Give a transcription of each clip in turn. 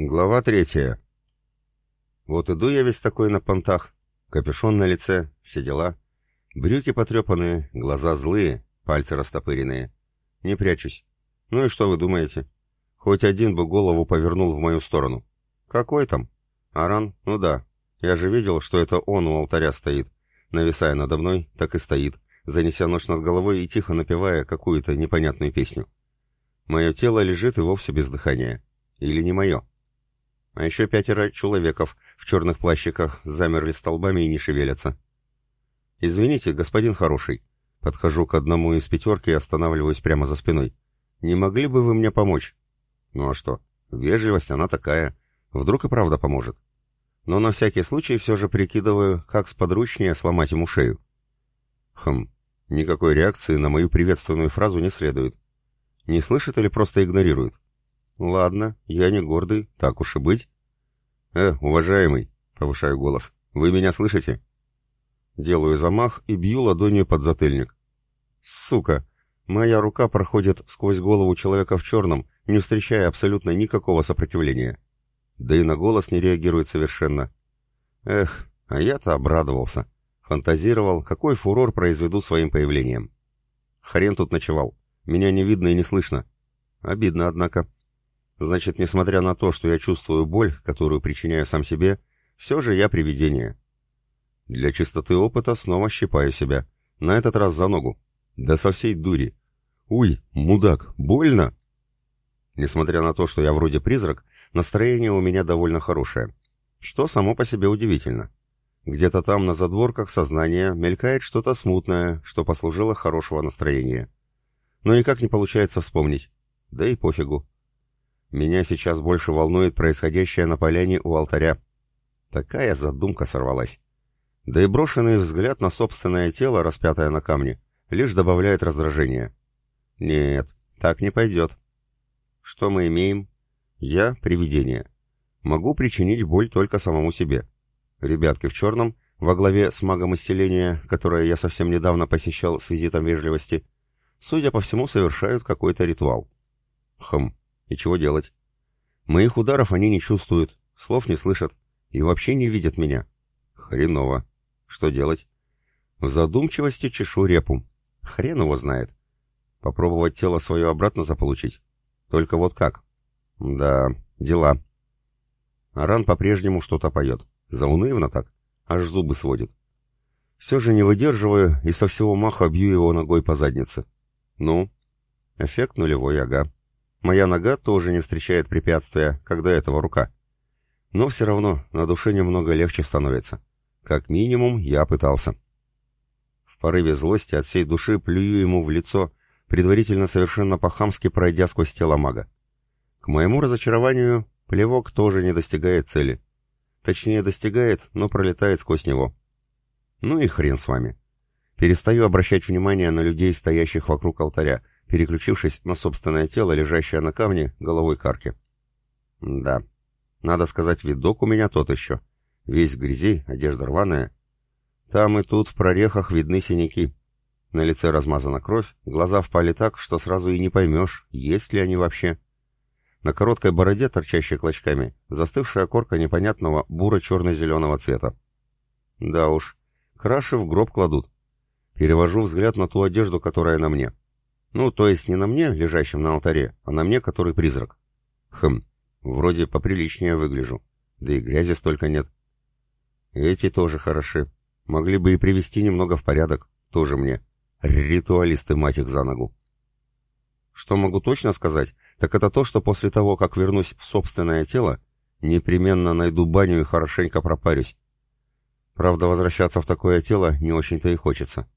Глава третья. Вот иду я весь такой на понтах, капюшон на лице, все дела. Брюки потрепанные, глаза злые, пальцы растопыренные. Не прячусь. Ну и что вы думаете? Хоть один бы голову повернул в мою сторону. Какой там? Аран? Ну да. Я же видел, что это он у алтаря стоит. Нависая надо мной, так и стоит, занеся нож над головой и тихо напевая какую-то непонятную песню. Мое тело лежит и вовсе без дыхания. Или не мое? А еще пятеро человеков в черных плащиках замерли столбами и не шевелятся. «Извините, господин хороший». Подхожу к одному из пятерки и останавливаюсь прямо за спиной. «Не могли бы вы мне помочь?» «Ну а что? Вежливость она такая. Вдруг и правда поможет». Но на всякий случай все же прикидываю, как сподручнее сломать ему шею. Хм, никакой реакции на мою приветственную фразу не следует. Не слышит или просто игнорирует? «Ладно, я не гордый, так уж и быть». «Э, уважаемый», — повышаю голос, — «вы меня слышите?» Делаю замах и бью ладонью под затыльник. «Сука! Моя рука проходит сквозь голову человека в черном, не встречая абсолютно никакого сопротивления. Да и на голос не реагирует совершенно. Эх, а я-то обрадовался. Фантазировал, какой фурор произведу своим появлением. Хрен тут ночевал. Меня не видно и не слышно. Обидно, однако. Значит, несмотря на то, что я чувствую боль, которую причиняю сам себе, все же я привидение. Для чистоты опыта снова щипаю себя. На этот раз за ногу. Да со всей дури. Уй, мудак, больно? Несмотря на то, что я вроде призрак, настроение у меня довольно хорошее. Что само по себе удивительно. Где-то там на задворках сознания мелькает что-то смутное, что послужило хорошего настроения. Но никак не получается вспомнить. Да и пофигу. Меня сейчас больше волнует происходящее на поляне у алтаря. Такая задумка сорвалась. Да и брошенный взгляд на собственное тело, распятое на камне, лишь добавляет раздражения. Нет, так не пойдет. Что мы имеем? Я — привидение. Могу причинить боль только самому себе. Ребятки в черном, во главе с магом исцеления, которое я совсем недавно посещал с визитом вежливости, судя по всему, совершают какой-то ритуал. Хм, и чего делать? Моих ударов они не чувствуют, слов не слышат и вообще не видят меня. Хреново. Что делать? В задумчивости чешу репу. Хрен его знает. Попробовать тело свое обратно заполучить? Только вот как? Да, дела. Аран по-прежнему что-то поет. Заунывно так. Аж зубы сводит. Все же не выдерживаю и со всего маха бью его ногой по заднице. Ну? Эффект нулевой, ага. Моя нога тоже не встречает препятствия, когда этого рука. Но все равно на душе немного легче становится. Как минимум, я пытался. В порыве злости от всей души плюю ему в лицо, предварительно совершенно по-хамски пройдя сквозь тело мага. К моему разочарованию, плевок тоже не достигает цели. Точнее, достигает, но пролетает сквозь него. Ну и хрен с вами. Перестаю обращать внимание на людей, стоящих вокруг алтаря, переключившись на собственное тело, лежащее на камне, головой карки. Да, надо сказать, видок у меня тот еще. Весь грязи, одежда рваная. Там и тут в прорехах видны синяки. На лице размазана кровь, глаза впали так, что сразу и не поймешь, есть ли они вообще. На короткой бороде, торчащей клочками, застывшая корка непонятного буро-черно-зеленого цвета. Да уж, краши в гроб кладут. Перевожу взгляд на ту одежду, которая на мне. Ну, то есть не на мне, лежащем на алтаре, а на мне, который призрак. Хм, вроде поприличнее выгляжу. Да и грязи столько нет. Эти тоже хороши. Могли бы и привести немного в порядок. Тоже мне. Ритуалисты, мать их, за ногу. Что могу точно сказать, так это то, что после того, как вернусь в собственное тело, непременно найду баню и хорошенько пропарюсь. Правда, возвращаться в такое тело не очень-то и хочется.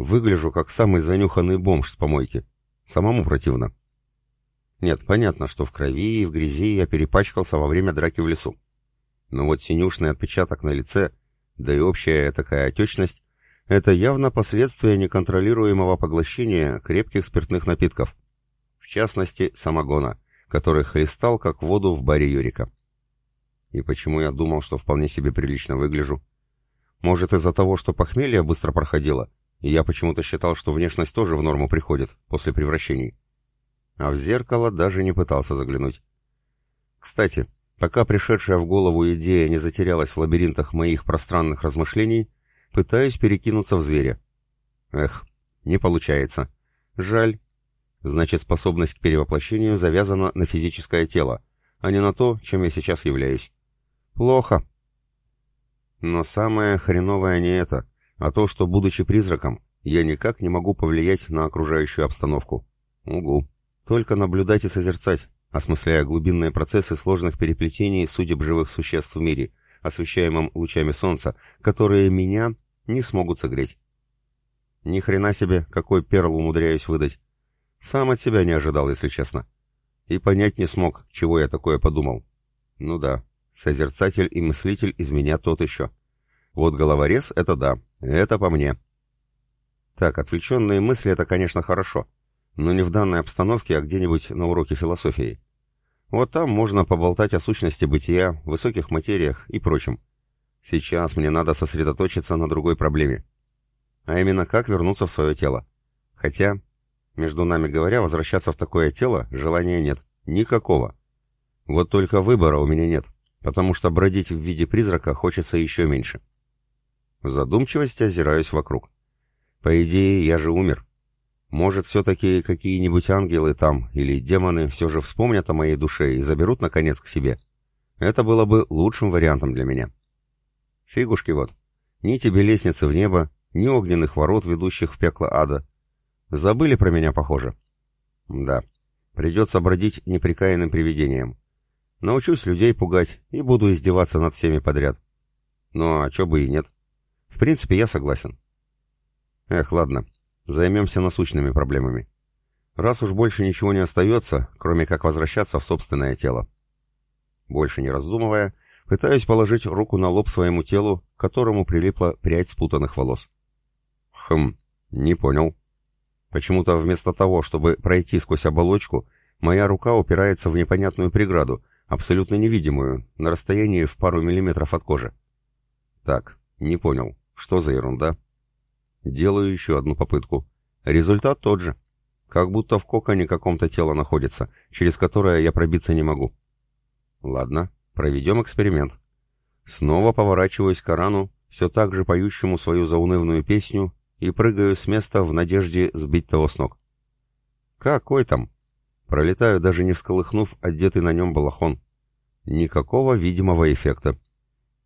Выгляжу как самый занюханный бомж с помойки. Самому противно. Нет, понятно, что в крови и в грязи я перепачкался во время драки в лесу. Но вот синюшный отпечаток на лице, да и общая такая отечность, это явно последствия неконтролируемого поглощения крепких спиртных напитков. В частности, самогона, который хлестал как воду в баре Юрика. И почему я думал, что вполне себе прилично выгляжу? Может, из-за того, что похмелье быстро проходило, я почему-то считал, что внешность тоже в норму приходит после превращений. А в зеркало даже не пытался заглянуть. Кстати, Пока пришедшая в голову идея не затерялась в лабиринтах моих пространных размышлений, пытаюсь перекинуться в зверя. Эх, не получается. Жаль. Значит, способность к перевоплощению завязана на физическое тело, а не на то, чем я сейчас являюсь. Плохо. Но самое хреновое не это, а то, что, будучи призраком, я никак не могу повлиять на окружающую обстановку. Угу. Только наблюдать и созерцать, осмысляя глубинные процессы сложных переплетений судеб живых существ в мире, освещаемым лучами солнца, которые меня не смогут согреть. Ни хрена себе, какой перл умудряюсь выдать. Сам от себя не ожидал, если честно. И понять не смог, чего я такое подумал. Ну да, созерцатель и мыслитель из меня тот еще. Вот головорез — это да, это по мне. Так, отвлеченные мысли — это, конечно, хорошо, но не в данной обстановке, а где-нибудь на уроке философии. Вот там можно поболтать о сущности бытия, высоких материях и прочем. Сейчас мне надо сосредоточиться на другой проблеме а именно как вернуться в свое тело. Хотя, между нами говоря, возвращаться в такое тело желания нет. Никакого. Вот только выбора у меня нет, потому что бродить в виде призрака хочется еще меньше. В задумчивости озираюсь вокруг. По идее, я же умер. Может, все-таки какие-нибудь ангелы там или демоны все же вспомнят о моей душе и заберут, наконец, к себе. Это было бы лучшим вариантом для меня. Фигушки вот. Ни тебе лестницы в небо, ни огненных ворот, ведущих в пекло ада. Забыли про меня, похоже. Да, придется бродить неприкаянным привидением. Научусь людей пугать и буду издеваться над всеми подряд. Ну а чё бы и нет. В принципе, я согласен. Эх, ладно, займемся насущными проблемами. Раз уж больше ничего не остается, кроме как возвращаться в собственное тело. Больше не раздумывая, пытаюсь положить руку на лоб своему телу, к которому прилипла прядь спутанных волос. Хм, не понял. Почему-то вместо того, чтобы пройти сквозь оболочку, моя рука упирается в непонятную преграду, абсолютно невидимую, на расстоянии в пару миллиметров от кожи. Так, не понял. Что за ерунда? Делаю еще одну попытку. Результат тот же. Как будто в коконе каком-то тело находится, через которое я пробиться не могу. Ладно, проведем эксперимент. Снова поворачиваюсь к Арану, все так же поющему свою заунывную песню, и прыгаю с места в надежде сбить того с ног. Какой там? Пролетаю, даже не всколыхнув одетый на нем балахон. Никакого видимого эффекта.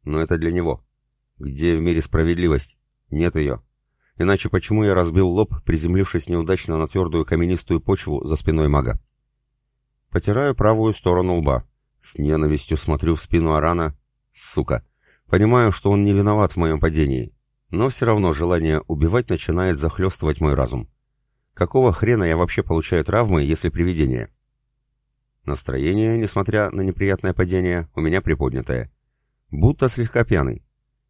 Но это для него. Где в мире справедливость? Нет ее. Иначе почему я разбил лоб, приземлившись неудачно на твердую каменистую почву за спиной мага? Потираю правую сторону лба. С ненавистью смотрю в спину Арана. Сука. Понимаю, что он не виноват в моем падении. Но все равно желание убивать начинает захлестывать мой разум. Какого хрена я вообще получаю травмы, если привидение? Настроение, несмотря на неприятное падение, у меня приподнятое. Будто слегка пьяный.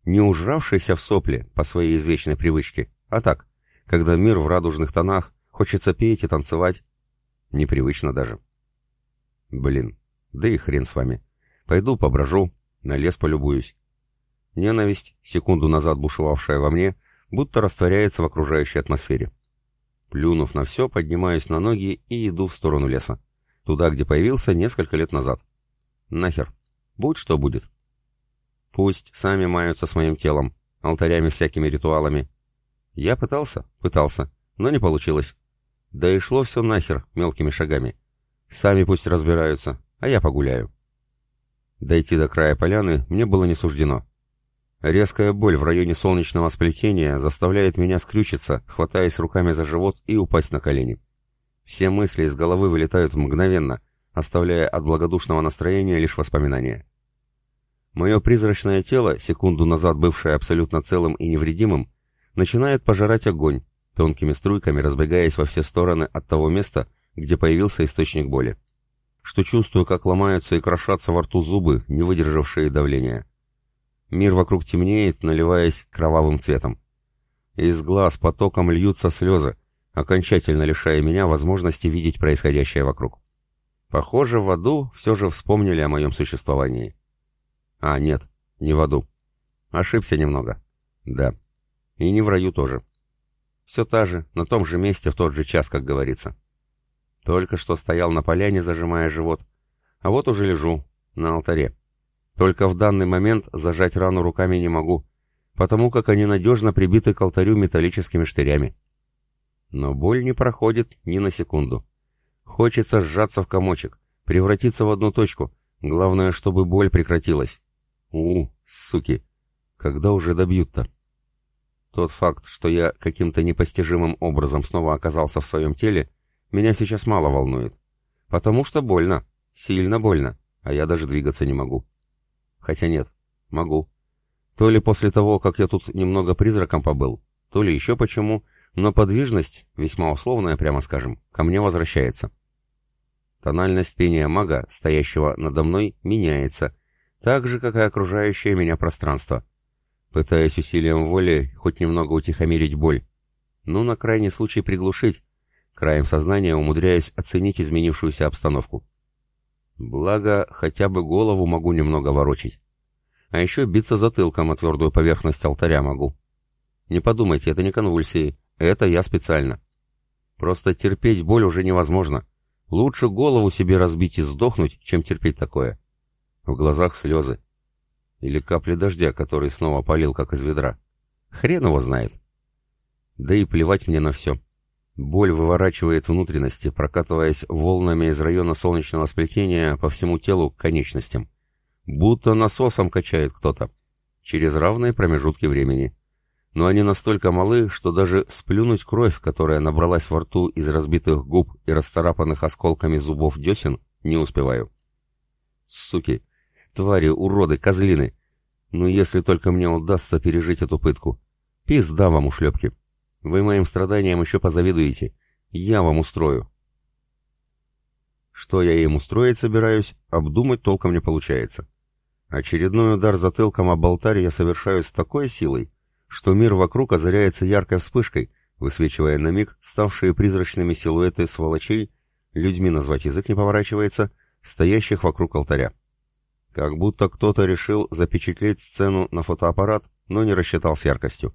Не ужравшийся в сопли по своей извечной привычке, а так, когда мир в радужных тонах, хочется петь и танцевать. Непривычно даже. Блин, да и хрен с вами. Пойду поброжу, на лес полюбуюсь. Ненависть, секунду назад бушевавшая во мне, будто растворяется в окружающей атмосфере. Плюнув на все, поднимаюсь на ноги и иду в сторону леса. Туда, где появился несколько лет назад. Нахер. Будь что будет. Пусть сами маются с моим телом, алтарями всякими ритуалами. Я пытался, пытался, но не получилось. Да и шло все нахер мелкими шагами. Сами пусть разбираются, а я погуляю. Дойти до края поляны мне было не суждено. Резкая боль в районе солнечного сплетения заставляет меня скрючиться, хватаясь руками за живот и упасть на колени. Все мысли из головы вылетают мгновенно, оставляя от благодушного настроения лишь воспоминания. Мое призрачное тело, секунду назад бывшее абсолютно целым и невредимым, начинает пожирать огонь, тонкими струйками разбегаясь во все стороны от того места, где появился источник боли. Что чувствую, как ломаются и крошатся во рту зубы, не выдержавшие давления. Мир вокруг темнеет, наливаясь кровавым цветом. Из глаз потоком льются слезы, окончательно лишая меня возможности видеть происходящее вокруг. Похоже, в аду все же вспомнили о моем существовании. А, нет, не в аду. Ошибся немного. Да. И не в раю тоже. Все та же, на том же месте в тот же час, как говорится. Только что стоял на поляне, зажимая живот. А вот уже лежу, На алтаре. Только в данный момент зажать рану руками не могу, потому как они надежно прибиты к алтарю металлическими штырями. Но боль не проходит ни на секунду. Хочется сжаться в комочек, превратиться в одну точку. Главное, чтобы боль прекратилась. У, суки, когда уже добьют-то? Тот факт, что я каким-то непостижимым образом снова оказался в своем теле, меня сейчас мало волнует. Потому что больно, сильно больно, а я даже двигаться не могу. Хотя нет, могу. То ли после того, как я тут немного призраком побыл, то ли еще почему, но подвижность, весьма условная, прямо скажем, ко мне возвращается. Тональность пения мага, стоящего надо мной, меняется, так же, как и окружающее меня пространство. Пытаясь усилием воли хоть немного утихомирить боль, ну, на крайний случай приглушить, краем сознания умудряясь оценить изменившуюся обстановку. Благо, хотя бы голову могу немного ворочить. А еще биться затылком о твердую поверхность алтаря могу. Не подумайте, это не конвульсии, это я специально. Просто терпеть боль уже невозможно. Лучше голову себе разбить и сдохнуть, чем терпеть такое. В глазах слезы. Или капли дождя, который снова полил, как из ведра. Хрен его знает. Да и плевать мне на все. Боль выворачивает внутренности, прокатываясь волнами из района солнечного сплетения по всему телу к конечностям. Будто насосом качает кто-то. Через равные промежутки времени. Но они настолько малы, что даже сплюнуть кровь, которая набралась во рту из разбитых губ и расцарапанных осколками зубов десен, не успеваю. Суки! Твари, уроды, козлины! Ну если только мне удастся пережить эту пытку. Пизда вам, ушлепки! Вы моим страданиям еще позавидуете. Я вам устрою. Что я им устроить собираюсь, обдумать толком не получается. Очередной удар затылком об алтарь я совершаю с такой силой, что мир вокруг озаряется яркой вспышкой, высвечивая на миг ставшие призрачными силуэты сволочей, людьми назвать язык не поворачивается, стоящих вокруг алтаря. Как будто кто-то решил запечатлеть сцену на фотоаппарат, но не рассчитал с яркостью.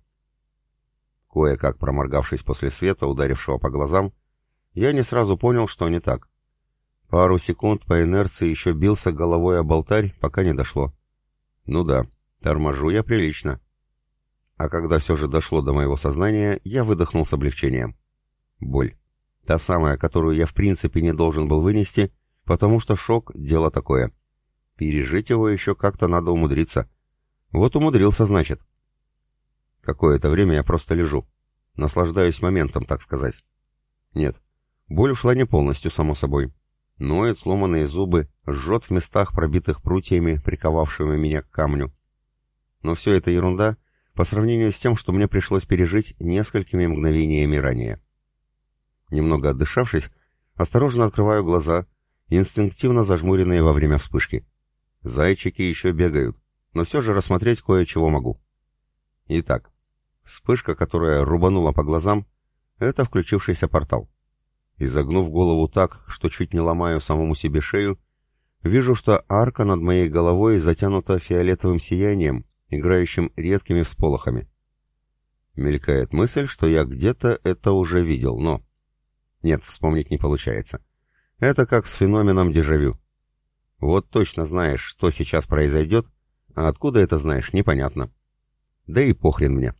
Кое-как проморгавшись после света, ударившего по глазам, я не сразу понял, что не так. Пару секунд по инерции еще бился головой об алтарь, пока не дошло. Ну да, торможу я прилично. А когда все же дошло до моего сознания, я выдохнул с облегчением. Боль. Та самая, которую я в принципе не должен был вынести, потому что шок — дело такое. Пережить его еще как-то надо умудриться. Вот умудрился, значит. Какое-то время я просто лежу. Наслаждаюсь моментом, так сказать. Нет, боль ушла не полностью, само собой. Ноет сломанные зубы, жжет в местах, пробитых прутьями, приковавшими меня к камню. Но все это ерунда по сравнению с тем, что мне пришлось пережить несколькими мгновениями ранее. Немного отдышавшись, осторожно открываю глаза, инстинктивно зажмуренные во время вспышки. Зайчики еще бегают, но все же рассмотреть кое-чего могу. Итак, Вспышка, которая рубанула по глазам, это включившийся портал. Изогнув голову так, что чуть не ломаю самому себе шею, вижу, что арка над моей головой затянута фиолетовым сиянием, играющим редкими всполохами. Мелькает мысль, что я где-то это уже видел, но... Нет, вспомнить не получается. Это как с феноменом дежавю. Вот точно знаешь, что сейчас произойдет, а откуда это знаешь, непонятно. Да и похрен мне.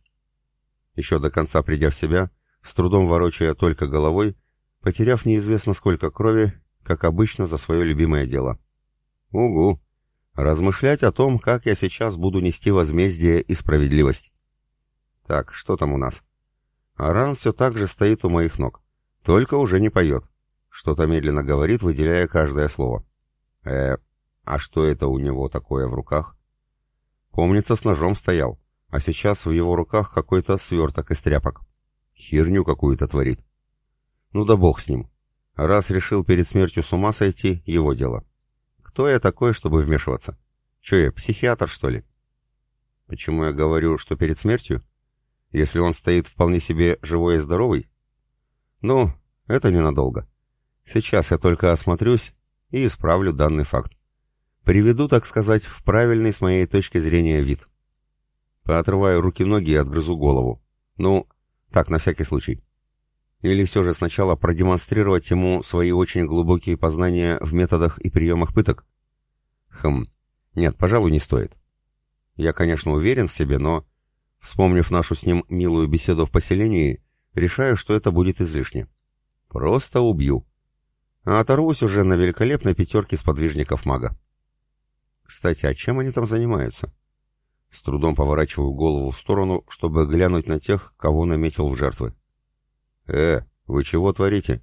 Еще до конца придя в себя, с трудом ворочая только головой, потеряв неизвестно сколько крови, как обычно, за свое любимое дело. Угу! Размышлять о том, как я сейчас буду нести возмездие и справедливость. Так, что там у нас? Аран все так же стоит у моих ног, только уже не поет. Что-то медленно говорит, выделяя каждое слово. Э, а что это у него такое в руках? Помнится, с ножом стоял а сейчас в его руках какой-то сверток из тряпок. Херню какую-то творит. Ну да бог с ним. Раз решил перед смертью с ума сойти, его дело. Кто я такой, чтобы вмешиваться? Че я, психиатр, что ли? Почему я говорю, что перед смертью? Если он стоит вполне себе живой и здоровый? Ну, это ненадолго. Сейчас я только осмотрюсь и исправлю данный факт. Приведу, так сказать, в правильный с моей точки зрения вид. Поотрываю руки-ноги и отгрызу голову. Ну, так, на всякий случай. Или все же сначала продемонстрировать ему свои очень глубокие познания в методах и приемах пыток? Хм, нет, пожалуй, не стоит. Я, конечно, уверен в себе, но, вспомнив нашу с ним милую беседу в поселении, решаю, что это будет излишне. Просто убью. А оторвусь уже на великолепной пятерке сподвижников мага. Кстати, а чем они там занимаются? С трудом поворачиваю голову в сторону, чтобы глянуть на тех, кого наметил в жертвы. «Э, вы чего творите?»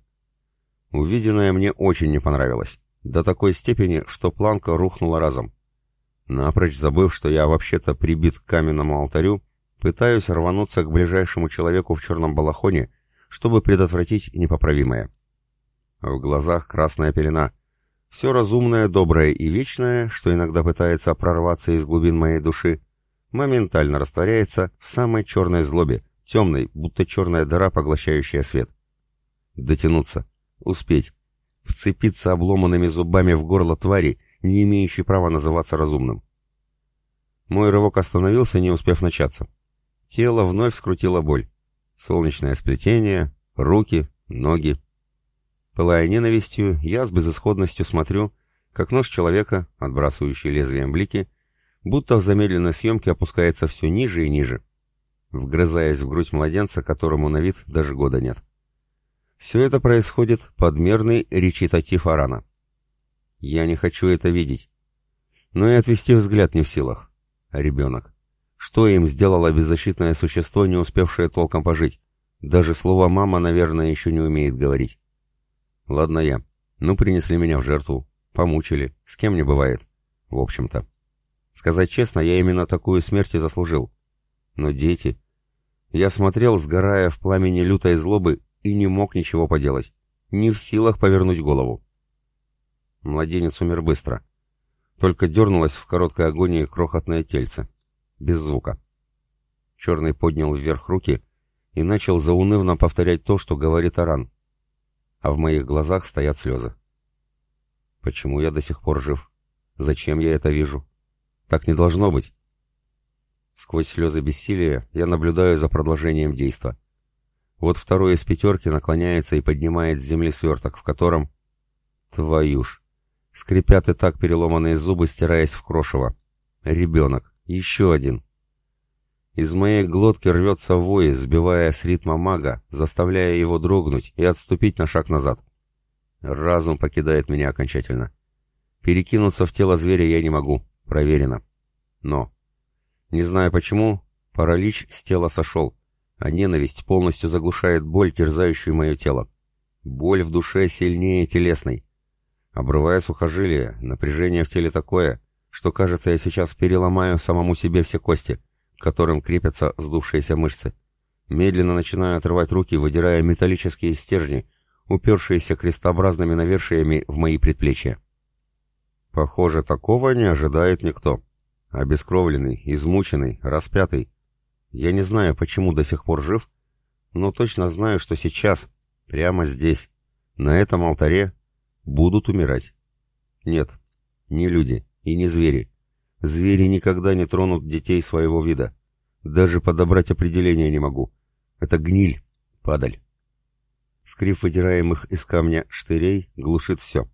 Увиденное мне очень не понравилось. До такой степени, что планка рухнула разом. Напрочь забыв, что я вообще-то прибит к каменному алтарю, пытаюсь рвануться к ближайшему человеку в черном балахоне, чтобы предотвратить непоправимое. В глазах красная пелена. Все разумное, доброе и вечное, что иногда пытается прорваться из глубин моей души, моментально растворяется в самой черной злобе, темной, будто черная дыра, поглощающая свет. Дотянуться, успеть, вцепиться обломанными зубами в горло твари, не имеющей права называться разумным. Мой рывок остановился, не успев начаться. Тело вновь скрутило боль. Солнечное сплетение, руки, ноги. Пылая ненавистью, я с безысходностью смотрю, как нож человека, отбрасывающий лезвием блики, будто в замедленной съемке опускается все ниже и ниже, вгрызаясь в грудь младенца, которому на вид даже года нет. Все это происходит под мерный речитатив Арана. Я не хочу это видеть. Но и отвести взгляд не в силах. Ребенок? Что им сделало беззащитное существо, не успевшее толком пожить? Даже слово «мама», наверное, еще не умеет говорить. Ладно я. Ну, принесли меня в жертву. Помучили. С кем не бывает. В общем-то. Сказать честно, я именно такую смерть и заслужил. Но дети... Я смотрел, сгорая в пламени лютой злобы, и не мог ничего поделать. Не в силах повернуть голову. Младенец умер быстро. Только дернулось в короткой агонии крохотное тельце. Без звука. Черный поднял вверх руки и начал заунывно повторять то, что говорит Аран. А в моих глазах стоят слезы. Почему я до сих пор жив? Зачем я это вижу? Так не должно быть. Сквозь слезы бессилия я наблюдаю за продолжением действа. Вот второй из пятерки наклоняется и поднимает с земли сверток, в котором... Твою ж! Скрипят и так переломанные зубы, стираясь в крошево. Ребенок. Еще один. Из моей глотки рвется вой, сбивая с ритма мага, заставляя его дрогнуть и отступить на шаг назад. Разум покидает меня окончательно. Перекинуться в тело зверя я не могу. Проверено. Но, не знаю почему, паралич с тела сошел, а ненависть полностью заглушает боль, терзающую мое тело. Боль в душе сильнее телесной. Обрывая сухожилие, напряжение в теле такое, что, кажется, я сейчас переломаю самому себе все кости, которым крепятся сдувшиеся мышцы. Медленно начинаю отрывать руки, выдирая металлические стержни, упершиеся крестообразными навершиями в мои предплечья. Похоже, такого не ожидает никто. Обескровленный, измученный, распятый. Я не знаю, почему до сих пор жив, но точно знаю, что сейчас, прямо здесь, на этом алтаре, будут умирать. Нет, не люди и не звери. Звери никогда не тронут детей своего вида. Даже подобрать определение не могу. Это гниль, падаль. Скрип выдираемых из камня штырей глушит все.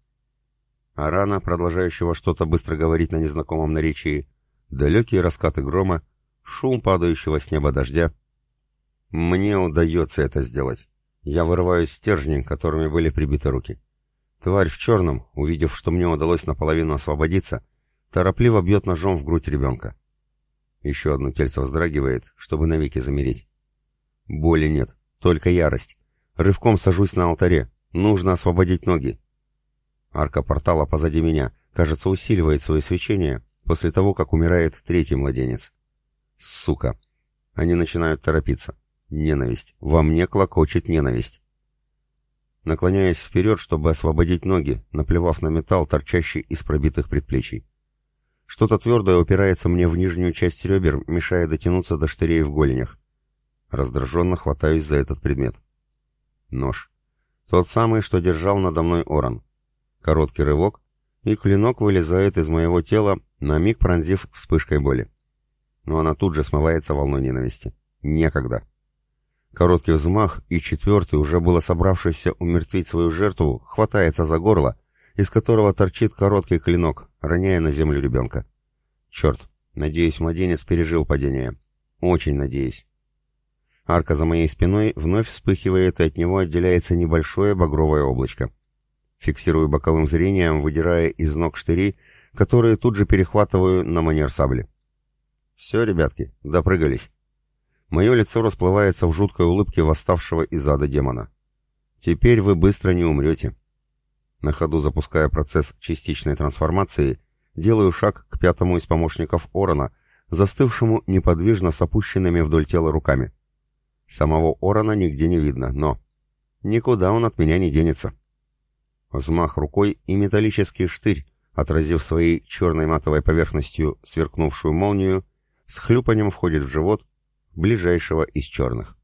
А рана, продолжающего что-то быстро говорить на незнакомом наречии, далекие раскаты грома, шум падающего с неба дождя. Мне удается это сделать. Я вырываю стержни, которыми были прибиты руки. Тварь в черном, увидев, что мне удалось наполовину освободиться, торопливо бьет ножом в грудь ребенка. Еще одно тельце вздрагивает, чтобы навеки замереть. Боли нет, только ярость. Рывком сажусь на алтаре. Нужно освободить ноги. Арка портала позади меня, кажется, усиливает свое свечение после того, как умирает третий младенец. Сука! Они начинают торопиться. Ненависть. Во мне клокочет ненависть. Наклоняясь вперед, чтобы освободить ноги, наплевав на металл, торчащий из пробитых предплечий. Что-то твердое упирается мне в нижнюю часть ребер, мешая дотянуться до штырей в голенях. Раздраженно хватаюсь за этот предмет. Нож. Тот самый, что держал надо мной Оран. Короткий рывок, и клинок вылезает из моего тела, на миг пронзив вспышкой боли. Но она тут же смывается волной ненависти. Некогда. Короткий взмах, и четвертый, уже было собравшийся умертвить свою жертву, хватается за горло, из которого торчит короткий клинок, роняя на землю ребенка. Черт, надеюсь, младенец пережил падение. Очень надеюсь. Арка за моей спиной вновь вспыхивает, и от него отделяется небольшое багровое облачко. Фиксирую боковым зрением, выдирая из ног штыри, которые тут же перехватываю на манер сабли. Все, ребятки, допрыгались. Мое лицо расплывается в жуткой улыбке восставшего из ада демона. Теперь вы быстро не умрете. На ходу запуская процесс частичной трансформации, делаю шаг к пятому из помощников Орона, застывшему неподвижно с опущенными вдоль тела руками. Самого Орона нигде не видно, но... Никуда он от меня не денется. Взмах рукой и металлический штырь, отразив своей черной матовой поверхностью сверкнувшую молнию, с хлюпанием входит в живот ближайшего из черных.